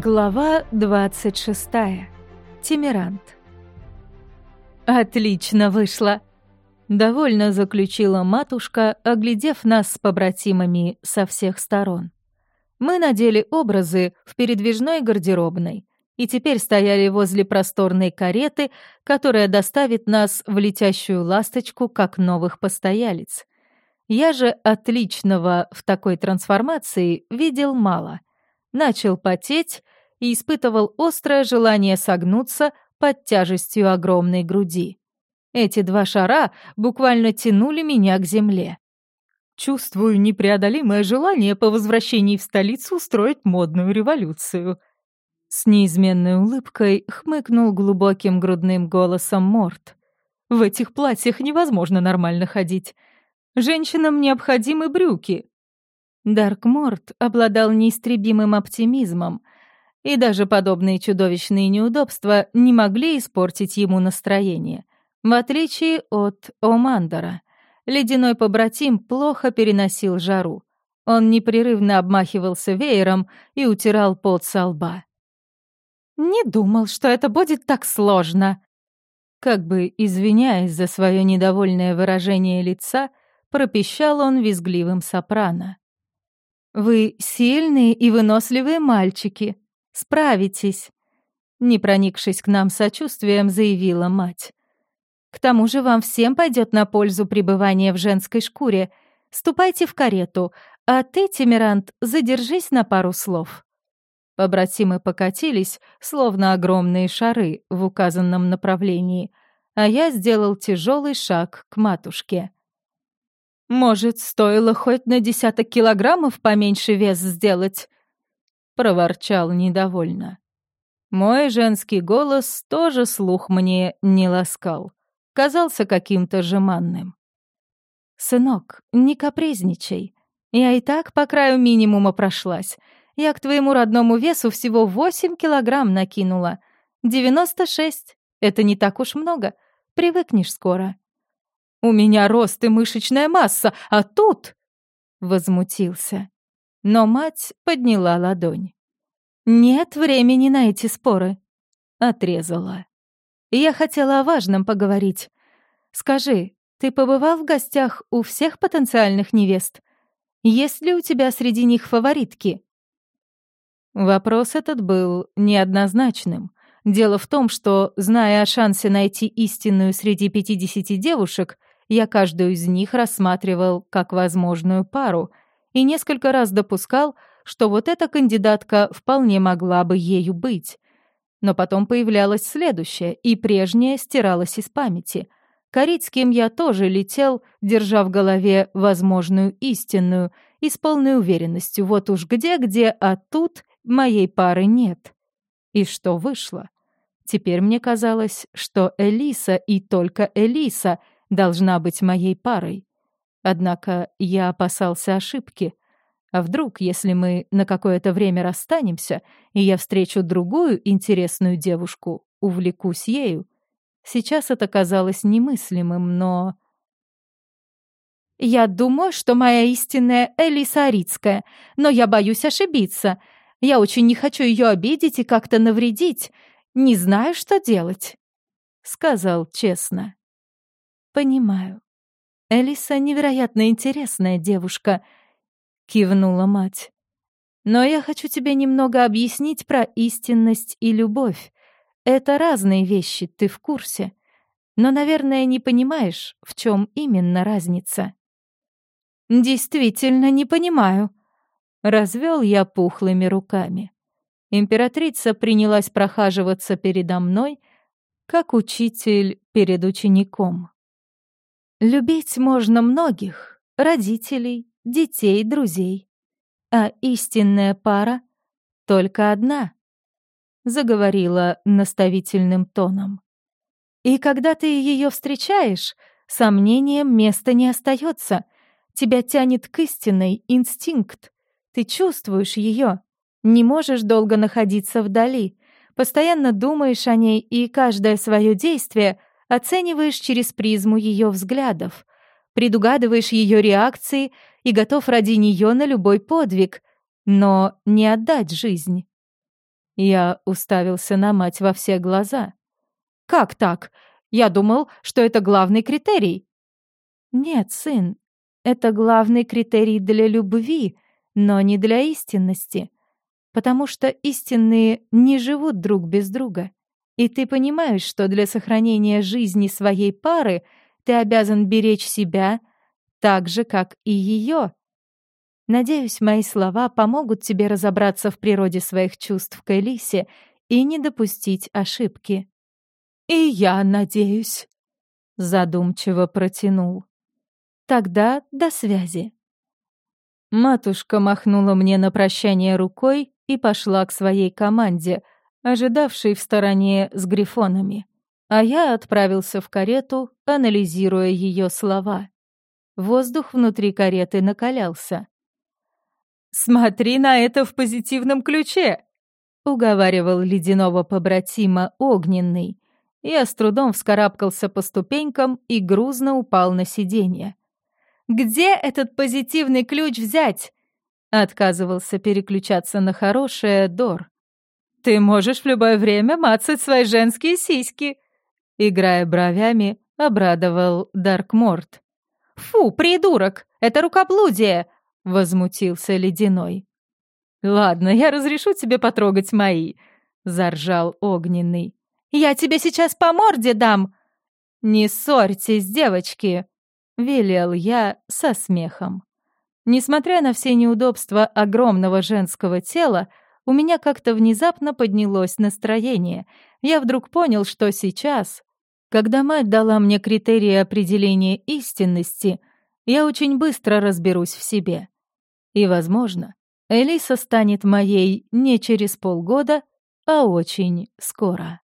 Глава 26. Тимирант. «Отлично вышло!» — довольно заключила матушка, оглядев нас с побратимами со всех сторон. Мы надели образы в передвижной гардеробной и теперь стояли возле просторной кареты, которая доставит нас в летящую ласточку как новых постоялец. Я же отличного в такой трансформации видел мало — начал потеть и испытывал острое желание согнуться под тяжестью огромной груди. Эти два шара буквально тянули меня к земле. Чувствую непреодолимое желание по возвращении в столицу устроить модную революцию. С неизменной улыбкой хмыкнул глубоким грудным голосом Морт. В этих платьях невозможно нормально ходить. Женщинам необходимы брюки, Даркморт обладал неистребимым оптимизмом, и даже подобные чудовищные неудобства не могли испортить ему настроение. В отличие от Омандора, ледяной побратим плохо переносил жару. Он непрерывно обмахивался веером и утирал пот со лба. «Не думал, что это будет так сложно», как бы извиняясь за свое недовольное выражение лица, пропищал он визгливым сопрано. Вы сильные и выносливые мальчики. Справитесь. Не проникшись к нам сочувствием, заявила мать. К тому же вам всем пойдет на пользу пребывание в женской шкуре. Ступайте в карету, а ты, Тимирант, задержись на пару слов. Побратимы покатились, словно огромные шары в указанном направлении, а я сделал тяжелый шаг к матушке. Может, стоило хоть на десяток килограммов поменьше вес сделать?» Проворчал недовольно. Мой женский голос тоже слух мне не ласкал. Казался каким-то жеманным. «Сынок, не капризничай. Я и так по краю минимума прошлась. Я к твоему родному весу всего восемь килограмм накинула. Девяносто шесть. Это не так уж много. Привыкнешь скоро. У меня рост и мышечная масса, а тут...» Возмутился. Но мать подняла ладонь. «Нет времени на эти споры», — отрезала. «Я хотела о важном поговорить. Скажи, ты побывал в гостях у всех потенциальных невест? Есть ли у тебя среди них фаворитки?» Вопрос этот был неоднозначным. Дело в том, что, зная о шансе найти истинную среди 50 девушек, я каждую из них рассматривал как возможную пару и несколько раз допускал, что вот эта кандидатка вполне могла бы ею быть. Но потом появлялась следующая, и прежняя стиралась из памяти. Корицким я тоже летел, держа в голове возможную истинную и с полной уверенностью вот уж где-где, а тут моей пары нет. И что вышло? Теперь мне казалось, что Элиса и только Элиса — должна быть моей парой. Однако я опасался ошибки. А вдруг, если мы на какое-то время расстанемся, и я встречу другую интересную девушку, увлекусь ею? Сейчас это казалось немыслимым, но... «Я думаю, что моя истинная Элиса Арицкая, но я боюсь ошибиться. Я очень не хочу ее обидеть и как-то навредить. Не знаю, что делать», — сказал честно. «Понимаю. Элиса невероятно интересная девушка», — кивнула мать. «Но я хочу тебе немного объяснить про истинность и любовь. Это разные вещи, ты в курсе. Но, наверное, не понимаешь, в чем именно разница». «Действительно не понимаю», — развел я пухлыми руками. Императрица принялась прохаживаться передо мной, как учитель перед учеником. Любить можно многих — родителей, детей, друзей. А истинная пара — только одна, — заговорила наставительным тоном. И когда ты ее встречаешь, сомнением места не остается. Тебя тянет к истинной инстинкт. Ты чувствуешь ее, не можешь долго находиться вдали, постоянно думаешь о ней, и каждое свое действие оцениваешь через призму ее взглядов, предугадываешь ее реакции и готов ради нее на любой подвиг, но не отдать жизнь. Я уставился на мать во все глаза. «Как так? Я думал, что это главный критерий». «Нет, сын, это главный критерий для любви, но не для истинности, потому что истинные не живут друг без друга. И ты понимаешь, что для сохранения жизни своей пары ты обязан беречь себя так же, как и ее. Надеюсь, мои слова помогут тебе разобраться в природе своих чувств к Элисе и не допустить ошибки. «И я надеюсь», — задумчиво протянул. «Тогда до связи». Матушка махнула мне на прощание рукой и пошла к своей команде, ожидавшей в стороне с грифонами, а я отправился в карету, анализируя ее слова. Воздух внутри кареты накалялся. «Смотри на это в позитивном ключе!» — уговаривал ледяного побратима Огненный. Я с трудом вскарабкался по ступенькам и грузно упал на сиденье. «Где этот позитивный ключ взять?» — отказывался переключаться на хорошее Дор. «Ты можешь в любое время мацать свои женские сиськи!» Играя бровями, обрадовал Даркморт. «Фу, придурок! Это рукоблудие!» возмутился Ледяной. «Ладно, я разрешу тебе потрогать мои», — заржал Огненный. «Я тебе сейчас по морде дам!» «Не ссорьтесь, девочки!» — велел я со смехом. Несмотря на все неудобства огромного женского тела, у меня как-то внезапно поднялось настроение. Я вдруг понял, что сейчас, когда мать дала мне критерии определения истинности, я очень быстро разберусь в себе. И, возможно, Элиса станет моей не через полгода, а очень скоро.